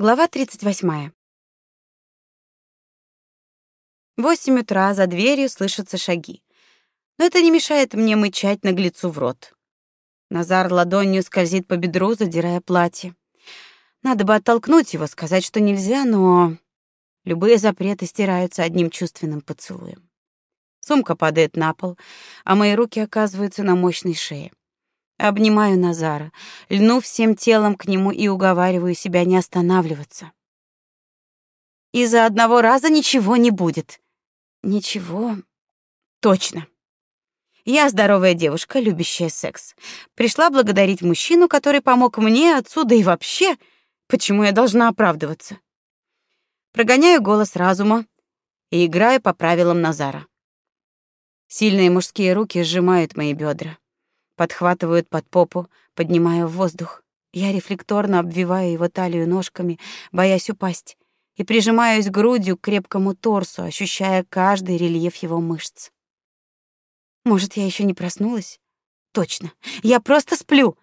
Глава 38. Восемь утра за дверью слышатся шаги. Но это не мешает мне мычать наглецу в рот. Назар ладонью скользит по бедру, задирая платье. Надо бы оттолкнуть его, сказать, что нельзя, но любые запреты стираются одним чувственным поцелуем. Сумка падает на пол, а мои руки оказываются на мощной шее. Обнимаю Назара, льну всем телом к нему и уговариваю себя не останавливаться. Из-за одного раза ничего не будет. Ничего. Точно. Я здоровая девушка, любящая секс. Пришла благодарить мужчину, который помог мне отсюда и вообще. Почему я должна оправдываться? Прогоняю голос разума и играю по правилам Назара. Сильные мужские руки сжимают мои бедра подхватывают под попу, поднимая в воздух. Я рефлекторно обвиваю его талию ножками, боясь упасть, и прижимаюсь грудью к крепкому торсу, ощущая каждый рельеф его мышц. Может, я еще не проснулась? Точно. Я просто сплю,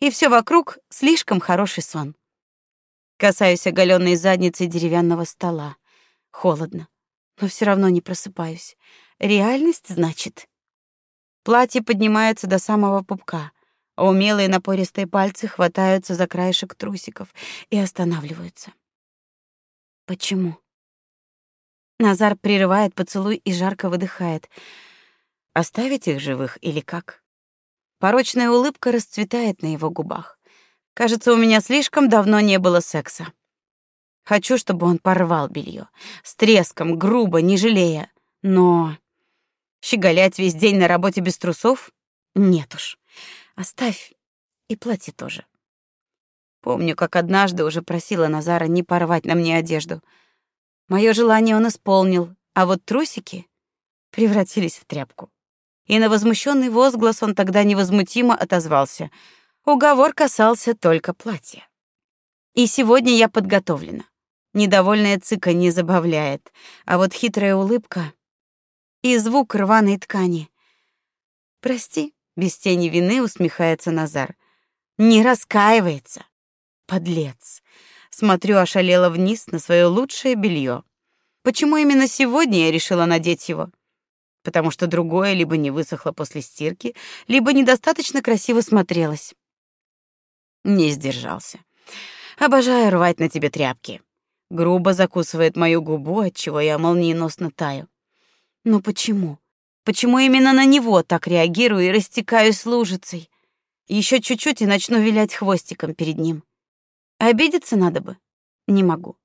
и все вокруг слишком хороший сон. Касаюсь оголенной задницы деревянного стола. Холодно, но все равно не просыпаюсь. Реальность, значит. Платье поднимается до самого пупка, а умелые напористые пальцы хватаются за краешек трусиков и останавливаются. Почему? Назар прерывает поцелуй и жарко выдыхает. Оставить их живых или как? Порочная улыбка расцветает на его губах. Кажется, у меня слишком давно не было секса. Хочу, чтобы он порвал белье, с треском, грубо, не жалея. Но Щеголять весь день на работе без трусов? Нет уж. Оставь и платье тоже. Помню, как однажды уже просила Назара не порвать на мне одежду. Мое желание он исполнил, а вот трусики превратились в тряпку. И на возмущенный возглас он тогда невозмутимо отозвался. Уговор касался только платья. И сегодня я подготовлена. Недовольная цыка не забавляет, а вот хитрая улыбка и звук рваной ткани. Прости, без тени вины усмехается Назар. Не раскаивается. Подлец. Смотрю ошалела вниз на свое лучшее белье. Почему именно сегодня я решила надеть его? Потому что другое либо не высохло после стирки, либо недостаточно красиво смотрелось. Не сдержался. Обожаю рвать на тебе тряпки. Грубо закусывает мою губу, от чего я молниеносно таю. Но почему? Почему именно на него так реагирую и растекаюсь лужицей? Еще чуть-чуть и начну вилять хвостиком перед ним. Обидеться надо бы. Не могу.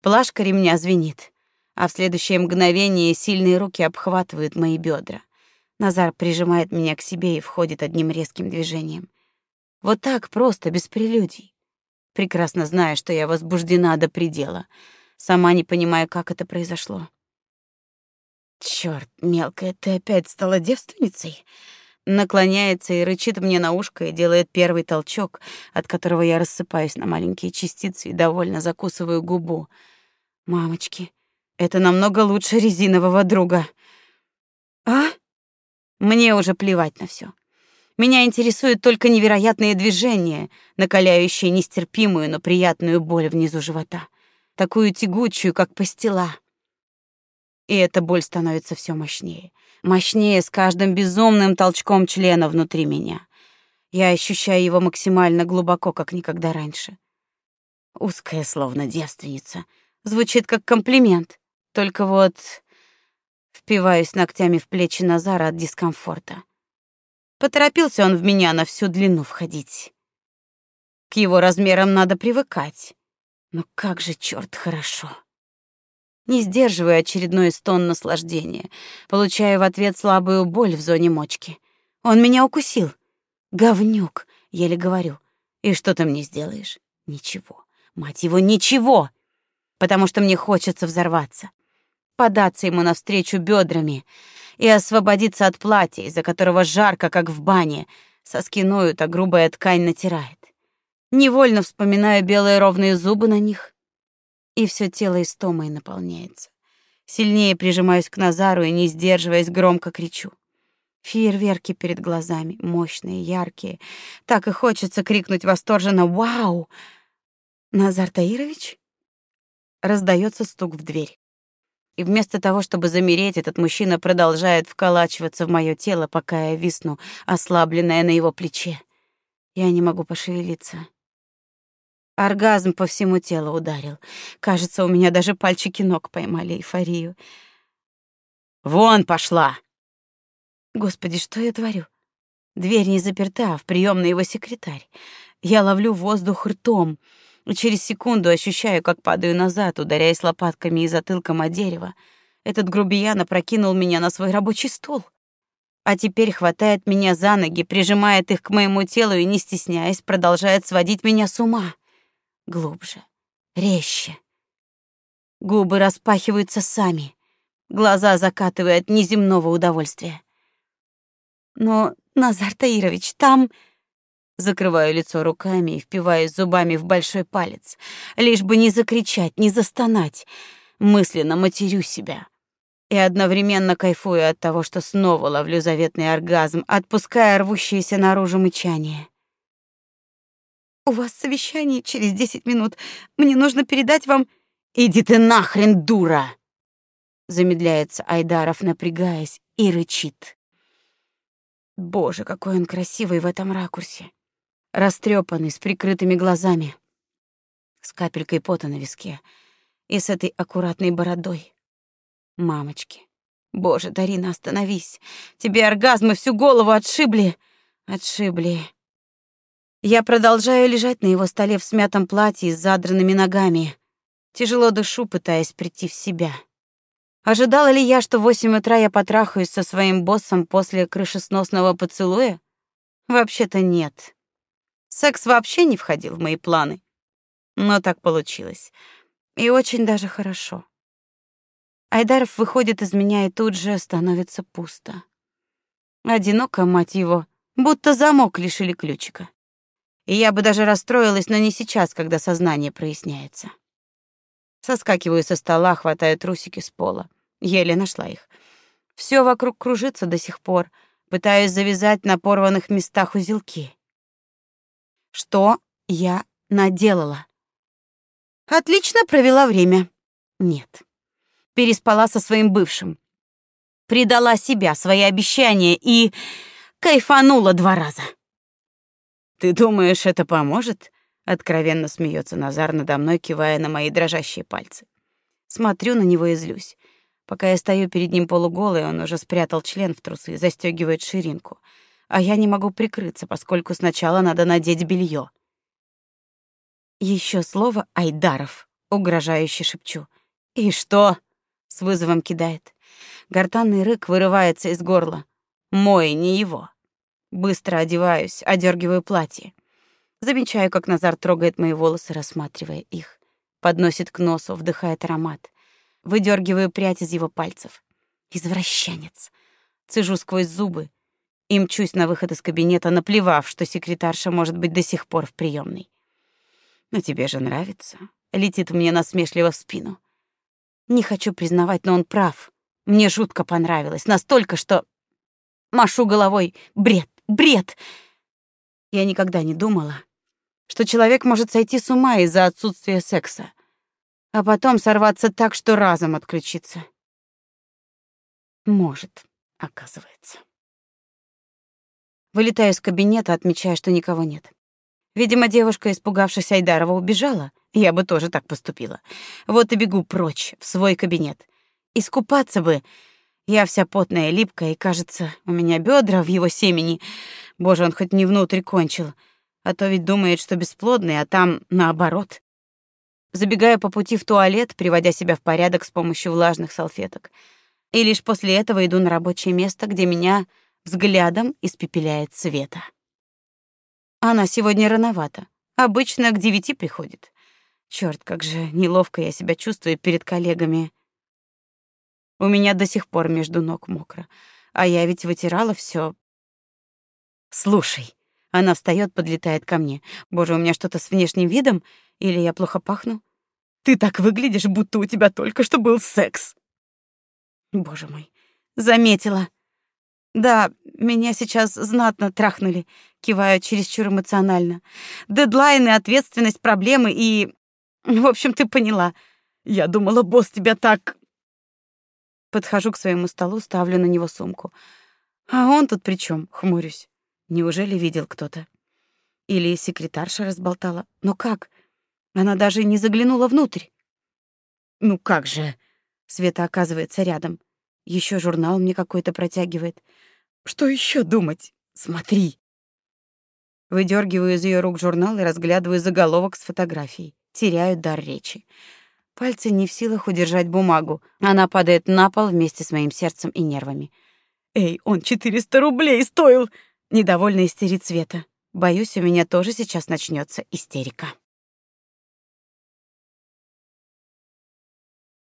Плашка ремня звенит, а в следующее мгновение сильные руки обхватывают мои бедра. Назар прижимает меня к себе и входит одним резким движением. Вот так просто, без прелюдий. Прекрасно зная, что я возбуждена до предела, сама не понимая, как это произошло. Черт, мелкая, ты опять стала девственницей? Наклоняется и рычит мне на ушко и делает первый толчок, от которого я рассыпаюсь на маленькие частицы и довольно закусываю губу. Мамочки, это намного лучше резинового друга. А? Мне уже плевать на все. Меня интересуют только невероятные движения, накаляющие нестерпимую, но приятную боль внизу живота, такую тягучую, как пастила. И эта боль становится все мощнее. Мощнее с каждым безумным толчком члена внутри меня. Я ощущаю его максимально глубоко, как никогда раньше. Узкая, словно девственница. Звучит как комплимент. Только вот впиваюсь ногтями в плечи Назара от дискомфорта. Поторопился он в меня на всю длину входить. К его размерам надо привыкать. Но как же черт хорошо не сдерживая очередной стон наслаждения, получая в ответ слабую боль в зоне мочки. Он меня укусил. Говнюк, еле говорю. И что ты мне сделаешь? Ничего. Мать его, ничего. Потому что мне хочется взорваться, податься ему навстречу бедрами и освободиться от платья, из-за которого жарко, как в бане, соски ноют, а грубая ткань натирает. Невольно вспоминаю белые ровные зубы на них, и все тело истомой наполняется. Сильнее прижимаюсь к Назару и, не сдерживаясь, громко кричу. Фейерверки перед глазами, мощные, яркие. Так и хочется крикнуть восторженно «Вау!». Назар Таирович? Раздается стук в дверь. И вместо того, чтобы замереть, этот мужчина продолжает вколачиваться в моё тело, пока я висну, ослабленная на его плече. Я не могу пошевелиться. Оргазм по всему телу ударил. Кажется, у меня даже пальчики ног поймали эйфорию. Вон пошла. Господи, что я творю? Дверь не заперта, а в приёмной его секретарь. Я ловлю воздух ртом, и через секунду ощущаю, как падаю назад, ударяясь лопатками и затылком о дерево. Этот грубиян опрокинул меня на свой рабочий стол. А теперь хватает меня за ноги, прижимает их к моему телу и, не стесняясь, продолжает сводить меня с ума глубже, резче. Губы распахиваются сами, глаза закатывают неземного удовольствия. Но, Назар Таирович, там... Закрываю лицо руками и впиваюсь зубами в большой палец, лишь бы не закричать, не застонать. Мысленно матерю себя. И одновременно кайфую от того, что снова ловлю заветный оргазм, отпуская рвущееся наружу мычание. У вас совещание через десять минут. Мне нужно передать вам Иди ты нахрен, дура. Замедляется Айдаров, напрягаясь, и рычит. Боже, какой он красивый в этом ракурсе. Растрепанный, с прикрытыми глазами, с капелькой пота на виске и с этой аккуратной бородой. Мамочки. Боже, Дарина, остановись. Тебе оргазмы всю голову отшибли. Отшибли. Я продолжаю лежать на его столе в смятом платье с задранными ногами. Тяжело дышу, пытаясь прийти в себя. Ожидала ли я, что в восемь утра я потрахаюсь со своим боссом после крышесносного поцелуя? Вообще-то нет. Секс вообще не входил в мои планы. Но так получилось. И очень даже хорошо. Айдаров выходит из меня и тут же становится пусто. Одиноко, мать его, будто замок лишили ключика. И я бы даже расстроилась, но не сейчас, когда сознание проясняется. Соскакиваю со стола, хватаю трусики с пола. Еле нашла их. Все вокруг кружится до сих пор. Пытаюсь завязать на порванных местах узелки. Что я наделала? Отлично провела время. Нет. Переспала со своим бывшим. Предала себя, свои обещания и кайфанула два раза. Ты думаешь, это поможет? Откровенно смеется Назар надо мной, кивая на мои дрожащие пальцы. Смотрю на него и злюсь. Пока я стою перед ним полуголый, он уже спрятал член в трусы, застегивает ширинку. А я не могу прикрыться, поскольку сначала надо надеть белье. Еще слово Айдаров, угрожающе шепчу. И что? с вызовом кидает. Гортанный рык вырывается из горла. Мой, не его. Быстро одеваюсь, одергиваю платье. Замечаю, как Назар трогает мои волосы, рассматривая их. Подносит к носу, вдыхает аромат. Выдергиваю прядь из его пальцев. Извращенец. Цежу сквозь зубы и мчусь на выход из кабинета, наплевав, что секретарша может быть до сих пор в приемной. «Но тебе же нравится», — летит мне насмешливо в спину. Не хочу признавать, но он прав. Мне жутко понравилось, настолько, что... Машу головой. Бред. Бред! Я никогда не думала, что человек может сойти с ума из-за отсутствия секса, а потом сорваться так, что разом отключиться. Может, оказывается. Вылетаю из кабинета, отмечая, что никого нет. Видимо, девушка, испугавшись Айдарова, убежала. Я бы тоже так поступила. Вот и бегу прочь, в свой кабинет. Искупаться бы, я вся потная, липкая, и, кажется, у меня бедра в его семени. Боже, он хоть не внутрь кончил. А то ведь думает, что бесплодный, а там наоборот. Забегаю по пути в туалет, приводя себя в порядок с помощью влажных салфеток. И лишь после этого иду на рабочее место, где меня взглядом испепеляет Света. Она сегодня рановато. Обычно к девяти приходит. Черт, как же неловко я себя чувствую перед коллегами. У меня до сих пор между ног мокро. А я ведь вытирала все. Слушай, она встает, подлетает ко мне. Боже, у меня что-то с внешним видом или я плохо пахну? Ты так выглядишь, будто у тебя только что был секс. Боже мой, заметила. Да, меня сейчас знатно трахнули, киваю чересчур эмоционально. Дедлайны, ответственность, проблемы и... В общем, ты поняла. Я думала, босс тебя так... Подхожу к своему столу, ставлю на него сумку. А он тут при чем? Хмурюсь. Неужели видел кто-то? Или секретарша разболтала? Но как? Она даже не заглянула внутрь. Ну как же? Света оказывается рядом. Еще журнал мне какой-то протягивает. Что еще думать? Смотри. Выдергиваю из ее рук журнал и разглядываю заголовок с фотографией. Теряю дар речи. Пальцы не в силах удержать бумагу. Она падает на пол вместе с моим сердцем и нервами. Эй, он 400 рублей стоил. Недовольно истерит Света. Боюсь, у меня тоже сейчас начнется истерика.